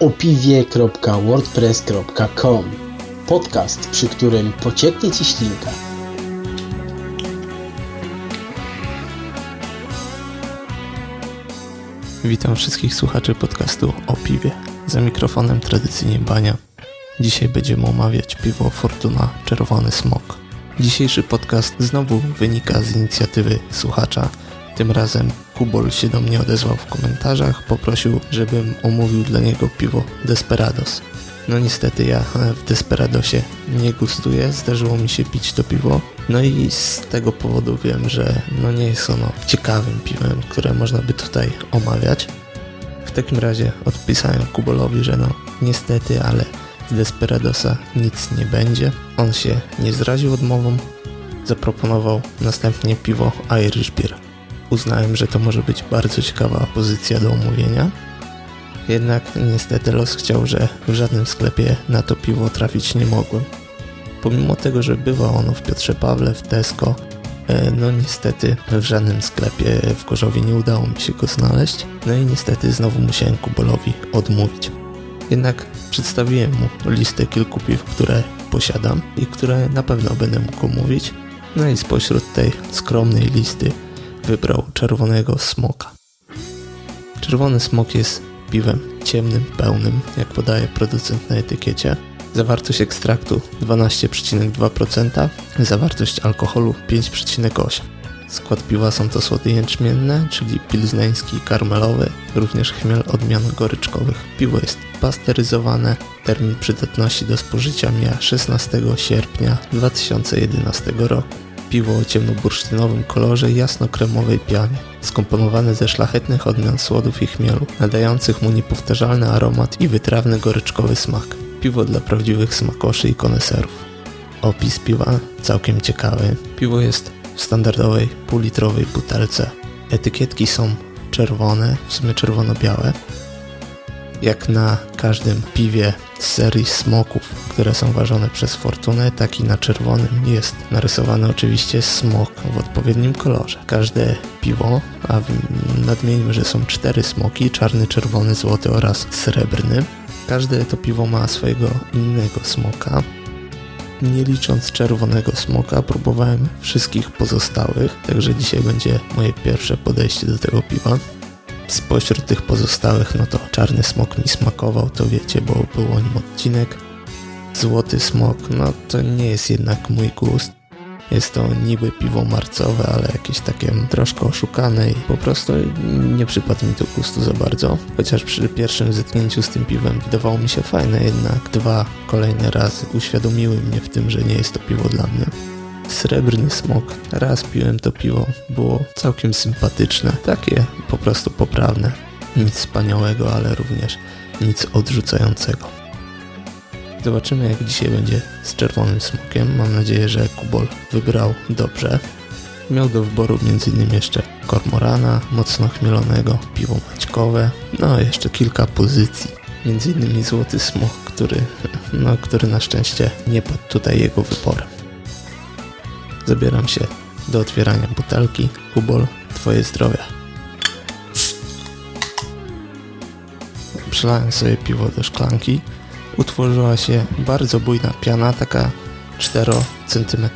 opiwie.wordpress.com Podcast, przy którym pocieknie Ci ślinka. Witam wszystkich słuchaczy podcastu o piwie. Za mikrofonem tradycyjnie Bania. Dzisiaj będziemy omawiać piwo Fortuna Czerwony Smok. Dzisiejszy podcast znowu wynika z inicjatywy słuchacza. Tym razem Kubol się do mnie odezwał w komentarzach, poprosił, żebym omówił dla niego piwo Desperados. No niestety ja w Desperadosie nie gustuję, zdarzyło mi się pić to piwo, no i z tego powodu wiem, że no nie jest ono ciekawym piwem, które można by tutaj omawiać. W takim razie odpisałem Kubolowi, że no niestety, ale z Desperadosa nic nie będzie. On się nie zraził odmową, zaproponował następnie piwo Irish Beer. Uznałem, że to może być bardzo ciekawa pozycja do omówienia. Jednak niestety los chciał, że w żadnym sklepie na to piwo trafić nie mogłem. Pomimo tego, że bywa ono w Piotrze Pawle, w Tesco, e, no niestety w żadnym sklepie w Gorzowie nie udało mi się go znaleźć. No i niestety znowu musiałem Kubolowi odmówić. Jednak przedstawiłem mu listę kilku piw, które posiadam i które na pewno będę mógł omówić. No i spośród tej skromnej listy wybrał czerwonego smoka. Czerwony smok jest piwem ciemnym, pełnym, jak podaje producent na etykiecie. Zawartość ekstraktu 12,2%, zawartość alkoholu 5,8%. Skład piwa są to słody jęczmienne, czyli pilzneński i karmelowy, również chmiel odmian goryczkowych. Piwo jest pasteryzowane, termin przydatności do spożycia mija 16 sierpnia 2011 roku. Piwo o ciemnobursztynowym kolorze i jasno-kremowej pianie, skomponowane ze szlachetnych odmian słodów i chmielu, nadających mu niepowtarzalny aromat i wytrawny goryczkowy smak. Piwo dla prawdziwych smakoszy i koneserów. Opis piwa całkiem ciekawy. Piwo jest w standardowej półlitrowej butelce. Etykietki są czerwone, w sumie czerwono-białe. Jak na każdym piwie z serii smoków, które są ważone przez Fortunę, tak i na czerwonym jest narysowany oczywiście smok w odpowiednim kolorze. Każde piwo, a nadmieńmy, że są cztery smoki, czarny, czerwony, złoty oraz srebrny. Każde to piwo ma swojego innego smoka. Nie licząc czerwonego smoka, próbowałem wszystkich pozostałych, także dzisiaj będzie moje pierwsze podejście do tego piwa. Spośród tych pozostałych, no to czarny smok mi smakował, to wiecie, bo był o nim odcinek. Złoty smok, no to nie jest jednak mój gust. Jest to niby piwo marcowe, ale jakieś takie troszkę oszukane i po prostu nie przypadł mi to gustu za bardzo. Chociaż przy pierwszym zetknięciu z tym piwem wydawało mi się fajne, jednak dwa kolejne razy uświadomiły mnie w tym, że nie jest to piwo dla mnie. Srebrny smok. Raz piłem to piwo, było całkiem sympatyczne, takie po prostu poprawne. Nic wspaniałego, ale również nic odrzucającego. Zobaczymy jak dzisiaj będzie z czerwonym smokiem. Mam nadzieję, że Kubol wybrał dobrze. Miał do wyboru m.in. jeszcze kormorana, mocno chmielonego, piwo maćkowe, no jeszcze kilka pozycji. Między innymi złoty smok, który, no, który na szczęście nie padł tutaj jego wyborem. Zabieram się do otwierania butelki. Kubol, twoje zdrowie. Przelałem sobie piwo do szklanki utworzyła się bardzo bujna piana, taka 4 cm.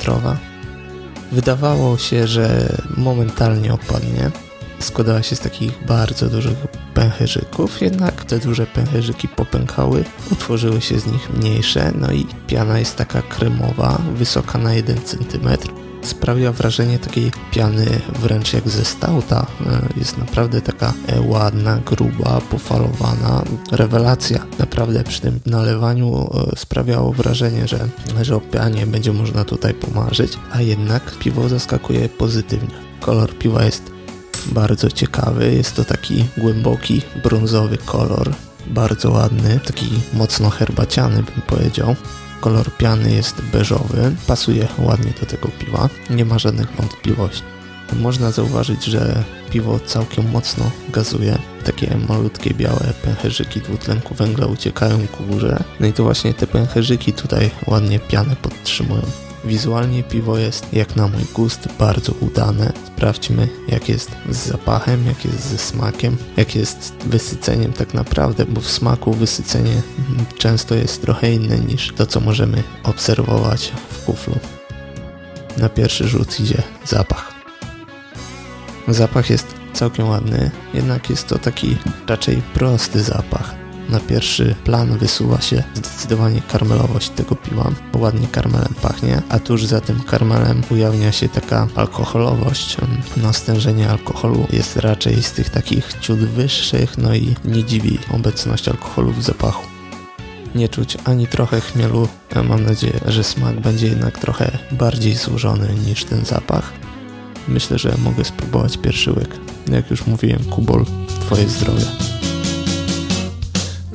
Wydawało się, że momentalnie opadnie. Składała się z takich bardzo dużych pęcherzyków, jednak te duże pęcherzyki popękały, utworzyły się z nich mniejsze, no i piana jest taka kremowa, wysoka na 1 cm sprawia wrażenie takiej piany wręcz jak ze stauta. E, jest naprawdę taka e, ładna, gruba, pofalowana. Rewelacja. Naprawdę przy tym nalewaniu e, sprawiało wrażenie, że, że o pianie będzie można tutaj pomarzyć, a jednak piwo zaskakuje pozytywnie. Kolor piwa jest bardzo ciekawy. Jest to taki głęboki, brązowy kolor. Bardzo ładny, taki mocno herbaciany bym powiedział. Kolor piany jest beżowy, pasuje ładnie do tego piwa, nie ma żadnych wątpliwości. Można zauważyć, że piwo całkiem mocno gazuje. Takie malutkie białe pęcherzyki dwutlenku węgla uciekają ku górze. No i to właśnie te pęcherzyki tutaj ładnie pianę podtrzymują. Wizualnie piwo jest, jak na mój gust, bardzo udane. Sprawdźmy, jak jest z zapachem, jak jest ze smakiem, jak jest z wysyceniem tak naprawdę, bo w smaku wysycenie często jest trochę inne niż to, co możemy obserwować w kuflu. Na pierwszy rzut idzie zapach. Zapach jest całkiem ładny, jednak jest to taki raczej prosty zapach. Na pierwszy plan wysuwa się zdecydowanie karmelowość tego piwa. Ładnie karmelem pachnie, a tuż za tym karmelem ujawnia się taka alkoholowość. No stężenie alkoholu jest raczej z tych takich ciut wyższych, no i nie dziwi obecność alkoholu w zapachu. Nie czuć ani trochę chmielu. Mam nadzieję, że smak będzie jednak trochę bardziej złożony niż ten zapach. Myślę, że mogę spróbować pierwszy łyk. Jak już mówiłem, Kubol, twoje zdrowie.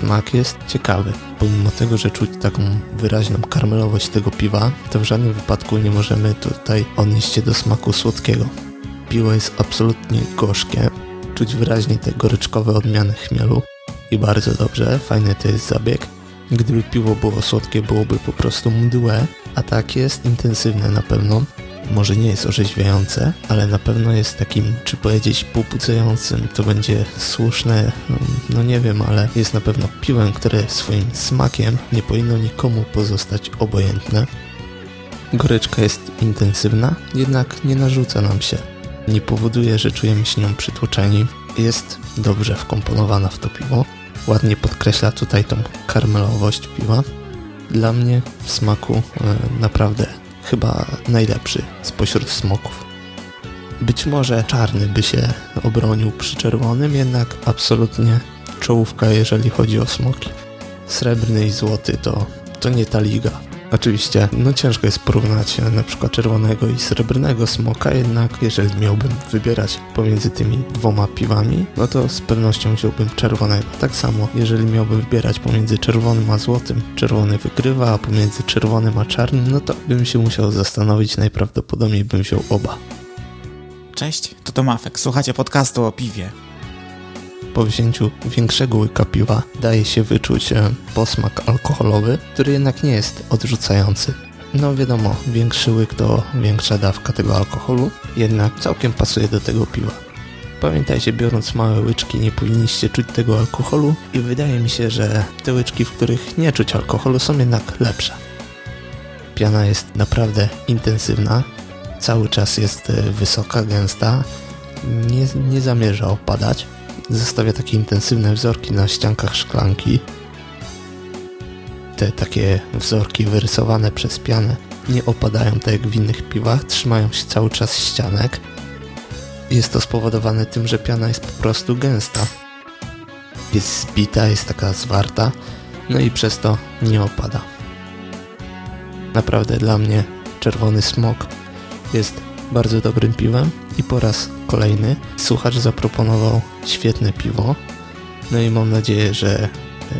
Smak jest ciekawy. Pomimo tego, że czuć taką wyraźną karmelowość tego piwa, to w żadnym wypadku nie możemy tutaj odnieść się do smaku słodkiego. Piwo jest absolutnie gorzkie. Czuć wyraźnie te goryczkowe odmiany chmielu. I bardzo dobrze, fajny to jest zabieg. Gdyby piwo było słodkie, byłoby po prostu mdłe, a tak jest intensywne na pewno może nie jest orzeźwiające, ale na pewno jest takim, czy powiedzieć, popucającym, to będzie słuszne, no nie wiem, ale jest na pewno piłem, które swoim smakiem nie powinno nikomu pozostać obojętne. Goryczka jest intensywna, jednak nie narzuca nam się. Nie powoduje, że czujemy się nią przytłoczeni. Jest dobrze wkomponowana w to piwo. Ładnie podkreśla tutaj tą karmelowość piwa. Dla mnie w smaku e, naprawdę chyba najlepszy spośród smoków. Być może czarny by się obronił przy czerwonym, jednak absolutnie czołówka, jeżeli chodzi o smoki. Srebrny i złoty to, to nie ta liga. Oczywiście, no ciężko jest porównać na przykład czerwonego i srebrnego smoka, jednak jeżeli miałbym wybierać pomiędzy tymi dwoma piwami, no to z pewnością wziąłbym czerwonego. Tak samo, jeżeli miałbym wybierać pomiędzy czerwonym a złotym, czerwony wygrywa, a pomiędzy czerwonym a czarnym, no to bym się musiał zastanowić, najprawdopodobniej bym wziął oba. Cześć, to Tomafek, słuchacie podcastu o piwie. Po wzięciu większego łyka piwa daje się wyczuć e, posmak alkoholowy, który jednak nie jest odrzucający. No wiadomo, większy łyk to większa dawka tego alkoholu, jednak całkiem pasuje do tego piwa. Pamiętajcie, biorąc małe łyczki nie powinniście czuć tego alkoholu i wydaje mi się, że te łyczki, w których nie czuć alkoholu są jednak lepsze. Piana jest naprawdę intensywna, cały czas jest e, wysoka, gęsta, nie, nie zamierza opadać, Zostawia takie intensywne wzorki na ściankach szklanki. Te takie wzorki wyrysowane przez pianę nie opadają tak jak w innych piwach, trzymają się cały czas ścianek. Jest to spowodowane tym, że piana jest po prostu gęsta. Jest zbita, jest taka zwarta, no i przez to nie opada. Naprawdę dla mnie czerwony smok jest bardzo dobrym piwem i po raz kolejny słuchacz zaproponował świetne piwo. No i mam nadzieję, że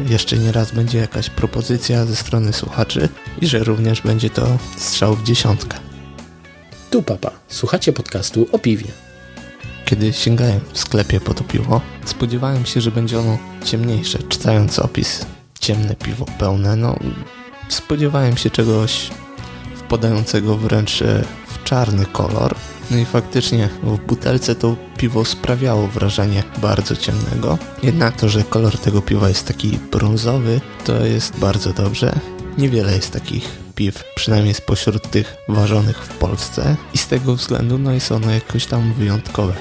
jeszcze nie raz będzie jakaś propozycja ze strony słuchaczy i że również będzie to strzał w dziesiątkę. Tu papa, słuchacie podcastu o piwie. Kiedy sięgałem w sklepie po to piwo, spodziewałem się, że będzie ono ciemniejsze. Czytając opis ciemne piwo pełne, no spodziewałem się czegoś wpadającego wręcz w czarny kolor, no i faktycznie w butelce to piwo sprawiało wrażenie bardzo ciemnego. Jednak to, że kolor tego piwa jest taki brązowy, to jest bardzo dobrze. Niewiele jest takich piw, przynajmniej spośród tych ważonych w Polsce i z tego względu no jest ono jakoś tam wyjątkowe.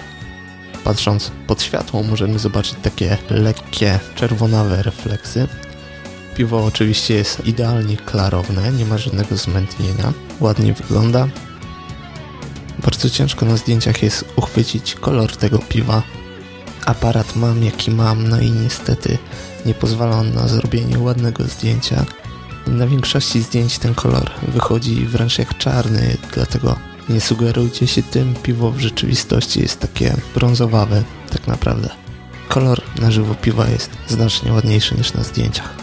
Patrząc pod światło możemy zobaczyć takie lekkie, czerwonawe refleksy. Piwo oczywiście jest idealnie klarowne, nie ma żadnego zmętnienia, ładnie wygląda, bardzo ciężko na zdjęciach jest uchwycić kolor tego piwa. Aparat mam jaki mam, no i niestety nie pozwala on na zrobienie ładnego zdjęcia. Na większości zdjęć ten kolor wychodzi wręcz jak czarny, dlatego Nie sugerujcie się tym, piwo w rzeczywistości jest takie brązowawe, tak naprawdę. Kolor na żywo piwa jest znacznie ładniejszy niż na zdjęciach.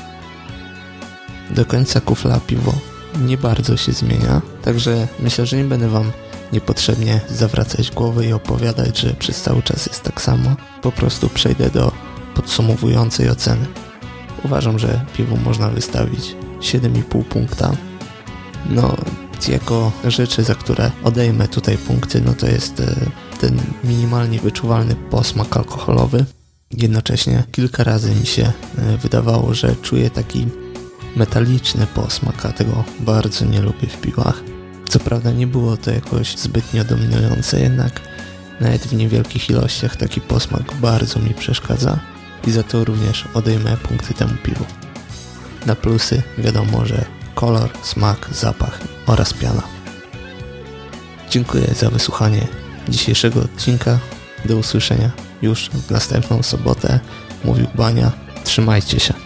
Do końca kufla piwo nie bardzo się zmienia, także myślę, że nie będę Wam niepotrzebnie zawracać głowy i opowiadać, że przez cały czas jest tak samo. Po prostu przejdę do podsumowującej oceny. Uważam, że piwu można wystawić 7,5 punkta. No, jako rzeczy, za które odejmę tutaj punkty, no to jest e, ten minimalnie wyczuwalny posmak alkoholowy. Jednocześnie kilka razy mi się e, wydawało, że czuję taki metaliczny posmak, a tego bardzo nie lubię w piłach. Co prawda nie było to jakoś zbytnio dominujące, jednak nawet w niewielkich ilościach taki posmak bardzo mi przeszkadza i za to również odejmę punkty temu piwu. Na plusy wiadomo, że kolor, smak, zapach oraz piana. Dziękuję za wysłuchanie dzisiejszego odcinka. Do usłyszenia już w następną sobotę. Mówił Bania. Trzymajcie się.